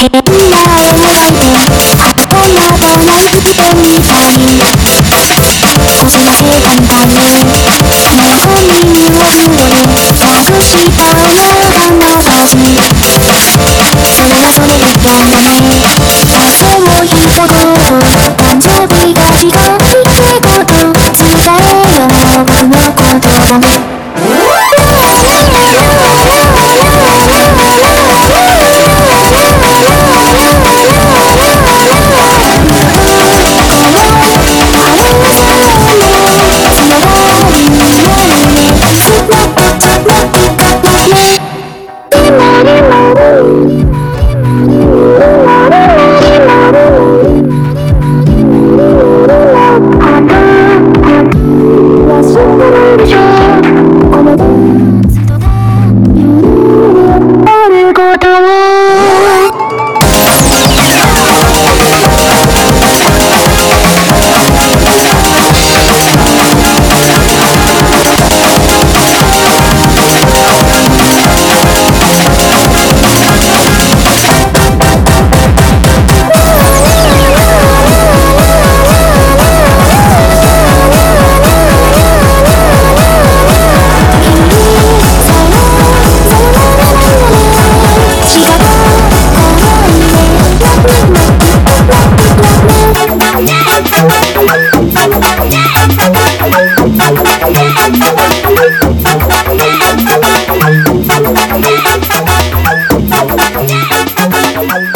みんなを呼んでこんなとなってみたい。少しだけ簡単に Dios. Oh,